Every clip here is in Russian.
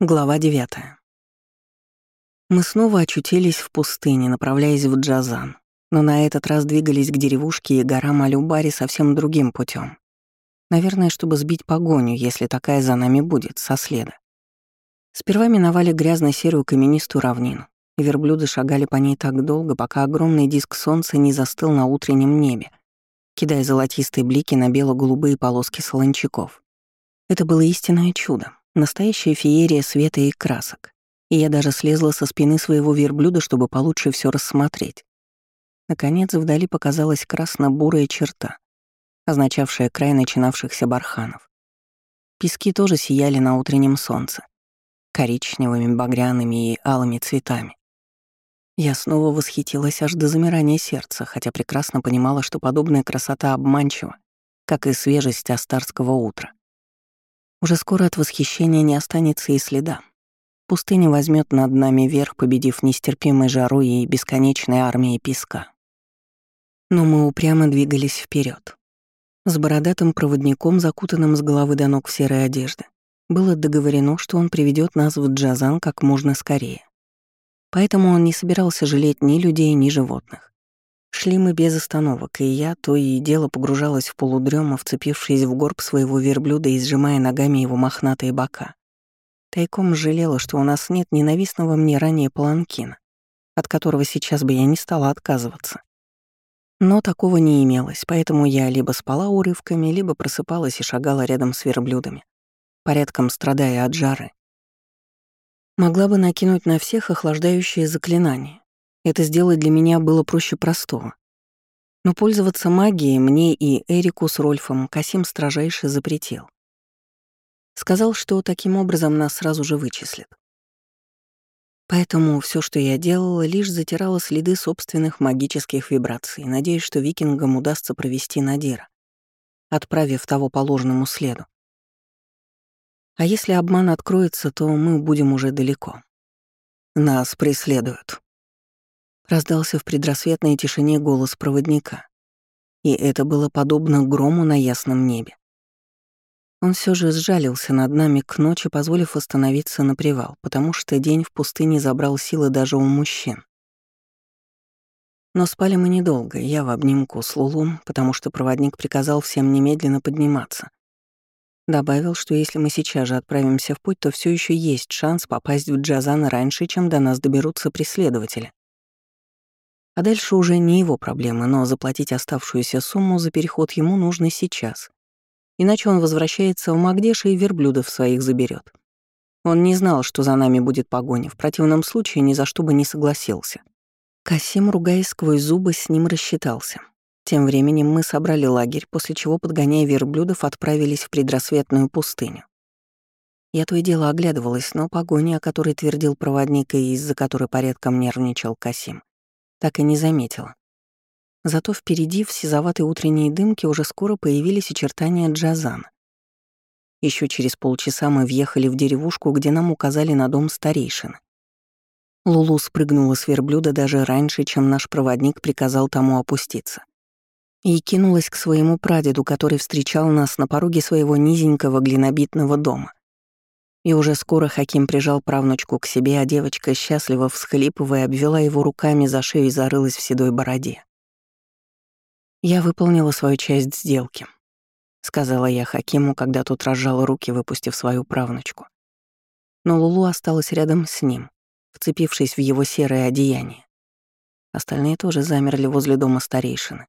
Глава 9. Мы снова очутились в пустыне, направляясь в Джазан, но на этот раз двигались к деревушке и горам Алюбари совсем другим путем. Наверное, чтобы сбить погоню, если такая за нами будет, со следа. Сперва миновали грязно-серую каменистую равнину, и верблюды шагали по ней так долго, пока огромный диск солнца не застыл на утреннем небе, кидая золотистые блики на бело-голубые полоски солончаков. Это было истинное чудо. Настоящая феерия света и красок. И я даже слезла со спины своего верблюда, чтобы получше все рассмотреть. Наконец, вдали показалась красно-бурая черта, означавшая край начинавшихся барханов. Пески тоже сияли на утреннем солнце, коричневыми, багряными и алыми цветами. Я снова восхитилась аж до замирания сердца, хотя прекрасно понимала, что подобная красота обманчива, как и свежесть астарского утра. Уже скоро от восхищения не останется и следа. Пустыня возьмет над нами верх, победив нестерпимой жару и бесконечной армией песка. Но мы упрямо двигались вперед. С бородатым проводником, закутанным с головы до ног в серой одежды, было договорено, что он приведет нас в Джазан как можно скорее. Поэтому он не собирался жалеть ни людей, ни животных. Шли мы без остановок, и я то и дело погружалась в полудрема, вцепившись в горб своего верблюда и сжимая ногами его мохнатые бока. Тайком жалела, что у нас нет ненавистного мне ранее паланкина, от которого сейчас бы я не стала отказываться. Но такого не имелось, поэтому я либо спала урывками, либо просыпалась и шагала рядом с верблюдами, порядком страдая от жары. Могла бы накинуть на всех охлаждающее заклинание, это сделать для меня было проще простого. Но пользоваться магией мне и Эрику с Рольфом Касим строжайше запретил. Сказал, что таким образом нас сразу же вычислят. Поэтому все, что я делала, лишь затирала следы собственных магических вибраций, надеясь, что викингам удастся провести Надира, отправив того по ложному следу. А если обман откроется, то мы будем уже далеко. Нас преследуют. Раздался в предрассветной тишине голос проводника. И это было подобно грому на ясном небе. Он все же сжалился над нами к ночи, позволив остановиться на привал, потому что день в пустыне забрал силы даже у мужчин. Но спали мы недолго, я в обнимку с Лулум, потому что проводник приказал всем немедленно подниматься. Добавил, что если мы сейчас же отправимся в путь, то все еще есть шанс попасть в Джазан раньше, чем до нас доберутся преследователи. А дальше уже не его проблемы, но заплатить оставшуюся сумму за переход ему нужно сейчас. Иначе он возвращается в Магдеш и верблюдов своих заберет. Он не знал, что за нами будет погоня, в противном случае ни за что бы не согласился. Касим, ругаясь сквозь зубы, с ним рассчитался. Тем временем мы собрали лагерь, после чего, подгоняя верблюдов, отправились в предрассветную пустыню. Я то и дело оглядывалась, но погоня, о которой твердил проводник и из-за которой порядком нервничал Касим, так и не заметила. Зато впереди в сизоватой утренней дымке уже скоро появились очертания Джазана. Еще через полчаса мы въехали в деревушку, где нам указали на дом старейшины. Лулу спрыгнула с верблюда даже раньше, чем наш проводник приказал тому опуститься. И кинулась к своему прадеду, который встречал нас на пороге своего низенького глинобитного дома. И уже скоро Хаким прижал правнучку к себе, а девочка, счастливо всхлипывая, обвела его руками за шею и зарылась в седой бороде. «Я выполнила свою часть сделки», — сказала я Хакиму, когда тот разжал руки, выпустив свою правнучку. Но Лулу осталась рядом с ним, вцепившись в его серое одеяние. Остальные тоже замерли возле дома старейшины,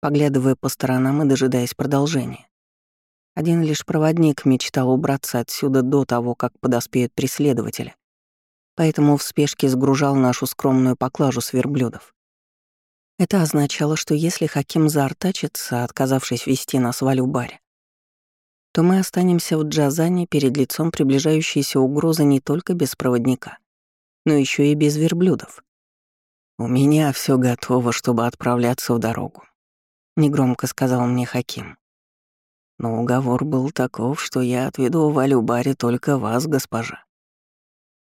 поглядывая по сторонам и дожидаясь продолжения. Один лишь проводник мечтал убраться отсюда до того, как подоспеют преследователи. Поэтому в спешке сгружал нашу скромную поклажу с верблюдов. Это означало, что если Хаким заортачится, отказавшись вести нас в Алюбаре, то мы останемся в Джазане перед лицом приближающейся угрозы не только без проводника, но еще и без верблюдов. «У меня все готово, чтобы отправляться в дорогу», — негромко сказал мне Хаким. Но уговор был таков, что я отведу в Алюбаре только вас, госпожа.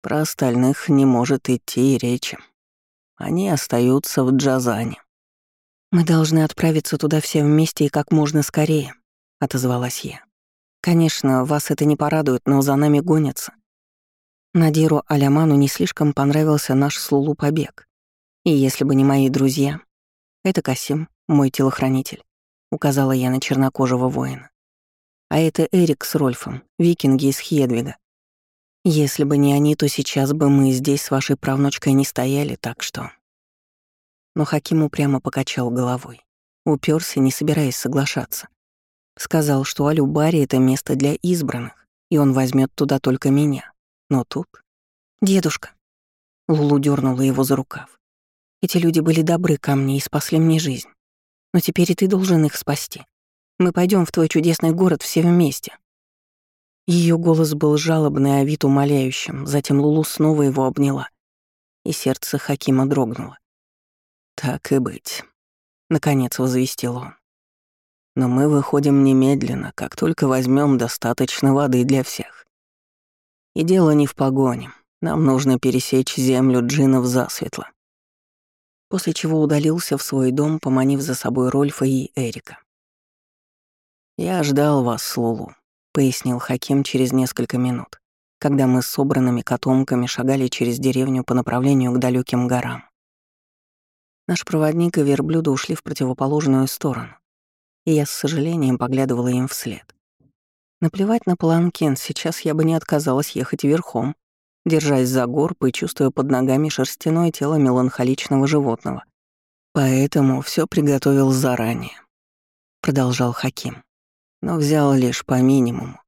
Про остальных не может идти и речи. Они остаются в Джазане. «Мы должны отправиться туда все вместе и как можно скорее», — отозвалась я. «Конечно, вас это не порадует, но за нами гонятся. Надиру Аляману не слишком понравился наш с побег. И если бы не мои друзья... Это Касим, мой телохранитель, указала я на чернокожего воина. А это Эрик с Рольфом, викинги из Хедвига. Если бы не они, то сейчас бы мы здесь с вашей правнучкой не стояли, так что... Но Хаким упрямо покачал головой. Уперся, не собираясь соглашаться. Сказал, что Алюбари — это место для избранных, и он возьмет туда только меня. Но тут... «Дедушка!» Лулу дернула его за рукав. «Эти люди были добры ко мне и спасли мне жизнь. Но теперь и ты должен их спасти. Мы пойдем в твой чудесный город все вместе». Ее голос был жалобный, а вид умоляющим, затем Лулу снова его обняла, и сердце Хакима дрогнуло. «Так и быть», — наконец возвестил он. «Но мы выходим немедленно, как только возьмем достаточно воды для всех. И дело не в погоне, нам нужно пересечь землю джинов засветло». После чего удалился в свой дом, поманив за собой Рольфа и Эрика. «Я ждал вас, Лулу», пояснил Хаким через несколько минут, когда мы с собранными котомками шагали через деревню по направлению к далеким горам. Наш проводник и верблюда ушли в противоположную сторону, и я с сожалением поглядывала им вслед. Наплевать на паланкин, сейчас я бы не отказалась ехать верхом, держась за горб и чувствуя под ногами шерстяное тело меланхоличного животного. Поэтому все приготовил заранее, продолжал Хаким но взял лишь по минимуму.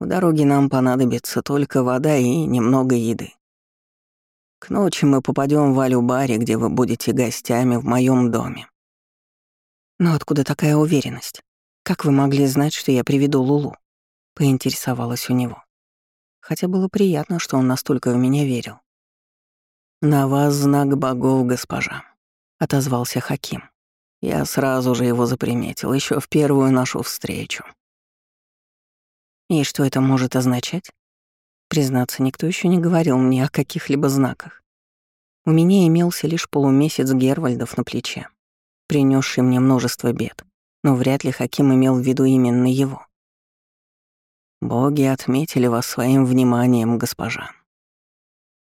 В дороге нам понадобится только вода и немного еды. К ночи мы попадем в Алюбаре, где вы будете гостями в моем доме. Но откуда такая уверенность? Как вы могли знать, что я приведу Лулу? Поинтересовалась у него. Хотя было приятно, что он настолько в меня верил. «На вас знак богов, госпожа», — отозвался Хаким. Я сразу же его заприметил, еще в первую нашу встречу. И что это может означать? Признаться, никто еще не говорил мне о каких-либо знаках. У меня имелся лишь полумесяц Гервальдов на плече, принесший мне множество бед, но вряд ли Хаким имел в виду именно его. «Боги отметили вас своим вниманием, госпожа.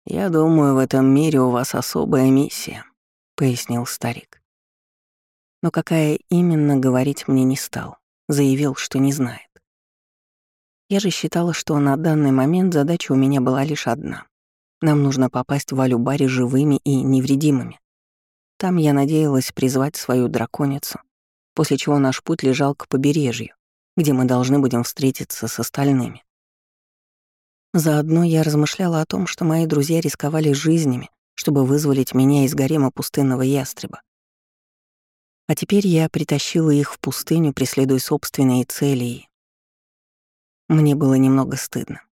Я думаю, в этом мире у вас особая миссия», — пояснил старик. Но какая именно, говорить мне не стал. Заявил, что не знает. Я же считала, что на данный момент задача у меня была лишь одна. Нам нужно попасть в Алюбаре живыми и невредимыми. Там я надеялась призвать свою драконицу, после чего наш путь лежал к побережью, где мы должны будем встретиться с остальными. Заодно я размышляла о том, что мои друзья рисковали жизнями, чтобы вызволить меня из гарема пустынного ястреба. А теперь я притащила их в пустыню, преследуя собственные цели. Мне было немного стыдно.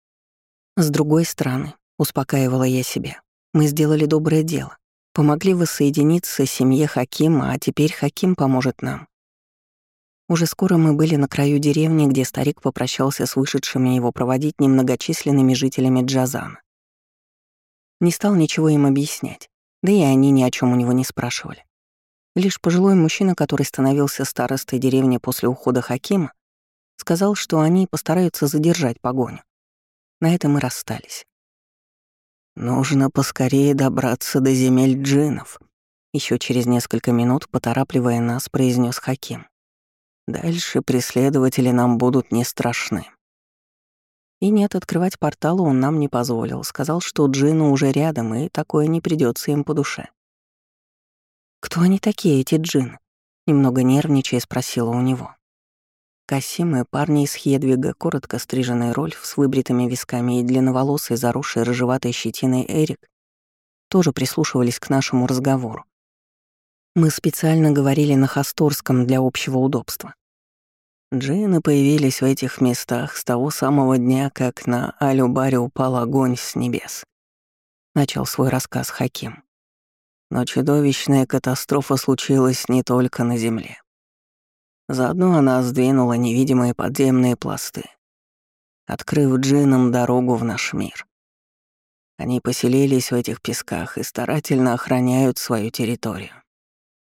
С другой стороны, успокаивала я себя, мы сделали доброе дело. Помогли воссоединиться семье Хакима, а теперь Хаким поможет нам. Уже скоро мы были на краю деревни, где старик попрощался с вышедшими его проводить немногочисленными жителями Джазана. Не стал ничего им объяснять, да и они ни о чем у него не спрашивали. Лишь пожилой мужчина, который становился старостой деревни после ухода Хакима, сказал, что они постараются задержать погоню. На этом мы расстались. «Нужно поскорее добраться до земель джинов», еще через несколько минут, поторапливая нас, произнес Хаким. «Дальше преследователи нам будут не страшны». И нет, открывать портал он нам не позволил. Сказал, что джину уже рядом, и такое не придется им по душе. «Кто они такие, эти джин?» Немного нервничая спросила у него. Касим и парни из Хедвига, коротко стриженный Рольф с выбритыми висками и длинноволосый, заросший рыжеватой щетиной Эрик тоже прислушивались к нашему разговору. Мы специально говорили на Хасторском для общего удобства. Джины появились в этих местах с того самого дня, как на Алюбаре упал огонь с небес. Начал свой рассказ Хаким. Но чудовищная катастрофа случилась не только на Земле. Заодно она сдвинула невидимые подземные пласты, открыв джинам дорогу в наш мир. Они поселились в этих песках и старательно охраняют свою территорию,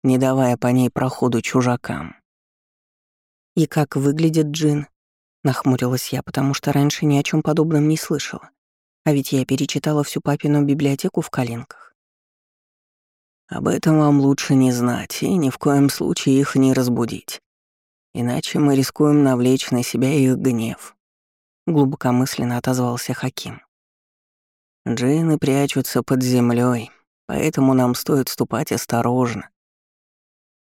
не давая по ней проходу чужакам. «И как выглядит джин?» — нахмурилась я, потому что раньше ни о чем подобном не слышала. А ведь я перечитала всю папину библиотеку в коленках. Об этом вам лучше не знать и ни в коем случае их не разбудить. Иначе мы рискуем навлечь на себя их гнев. Глубокомысленно отозвался Хаким. Джинны прячутся под землей, поэтому нам стоит ступать осторожно.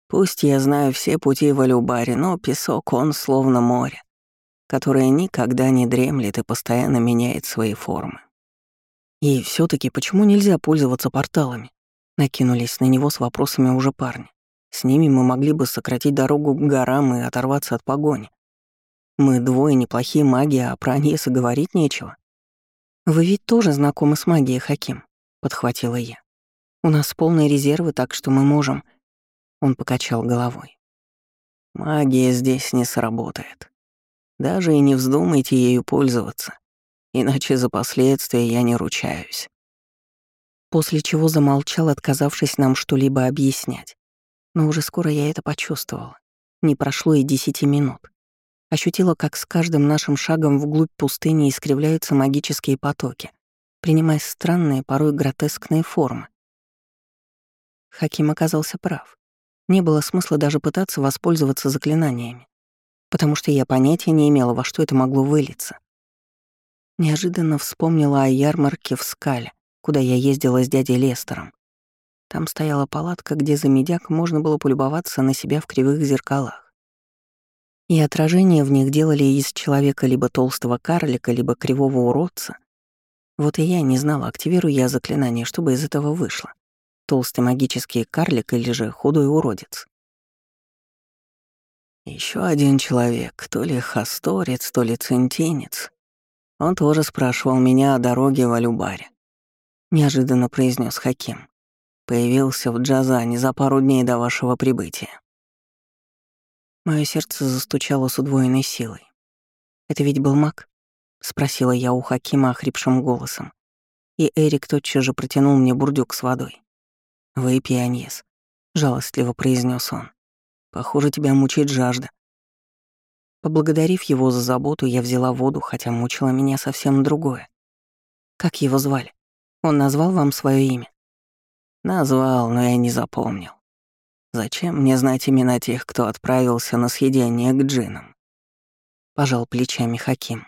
Пусть я знаю все пути в Алюбаре, но песок, он словно море, которое никогда не дремлет и постоянно меняет свои формы. И все таки почему нельзя пользоваться порталами? Накинулись на него с вопросами уже парни. С ними мы могли бы сократить дорогу к горам и оторваться от погони. Мы двое неплохие маги, а про Аньеса говорить нечего. «Вы ведь тоже знакомы с магией, Хаким», — подхватила я. «У нас полные резервы, так что мы можем...» Он покачал головой. «Магия здесь не сработает. Даже и не вздумайте ею пользоваться, иначе за последствия я не ручаюсь». После чего замолчал, отказавшись нам что-либо объяснять. Но уже скоро я это почувствовала. Не прошло и десяти минут. Ощутила, как с каждым нашим шагом вглубь пустыни искривляются магические потоки, принимая странные, порой гротескные формы. Хаким оказался прав. Не было смысла даже пытаться воспользоваться заклинаниями, потому что я понятия не имела, во что это могло вылиться. Неожиданно вспомнила о ярмарке в Скале, куда я ездила с дядей Лестером. Там стояла палатка, где за медяк можно было полюбоваться на себя в кривых зеркалах и отражение в них делали из человека либо толстого карлика, либо кривого уродца. Вот и я не знала, активирую я заклинание, чтобы из этого вышло. Толстый магический карлик или же худой уродец. Еще один человек, то ли хасторец, то ли центинец. Он тоже спрашивал меня о дороге в Алюбаре. Неожиданно произнес Хаким. Появился в Джазане за пару дней до вашего прибытия. Мое сердце застучало с удвоенной силой. «Это ведь был маг?» — спросила я у Хакима охрипшим голосом. И Эрик тотчас же протянул мне бурдюк с водой. «Выпей, Аньес», — жалостливо произнес он. «Похоже, тебя мучает жажда». Поблагодарив его за заботу, я взяла воду, хотя мучило меня совсем другое. «Как его звали? Он назвал вам свое имя?» «Назвал, но я не запомнил. Зачем мне знать имена тех, кто отправился на съедение к джинам? Пожал плечами Хаким.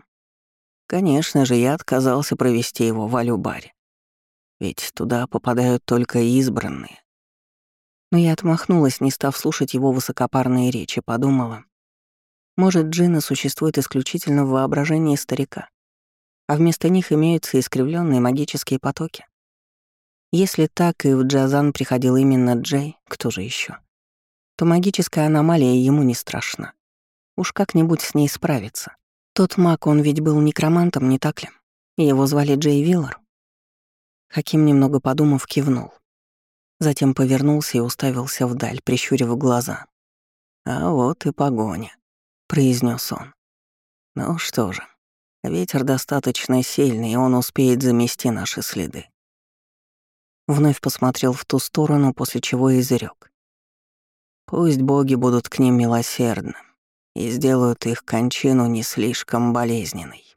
Конечно же, я отказался провести его в Алюбаре. Ведь туда попадают только избранные. Но я отмахнулась, не став слушать его высокопарные речи, подумала. Может, джины существуют исключительно в воображении старика, а вместо них имеются искривленные магические потоки. Если так и в Джазан приходил именно Джей, кто же еще, то магическая аномалия ему не страшна. Уж как-нибудь с ней справиться. Тот маг, он ведь был некромантом, не так ли? Его звали Джей Виллар. Хаким, немного подумав, кивнул. Затем повернулся и уставился вдаль, прищурив глаза. «А вот и погоня», — произнес он. «Ну что же, ветер достаточно сильный, и он успеет замести наши следы. Вновь посмотрел в ту сторону, после чего изрек. Пусть боги будут к ним милосердны и сделают их кончину не слишком болезненной.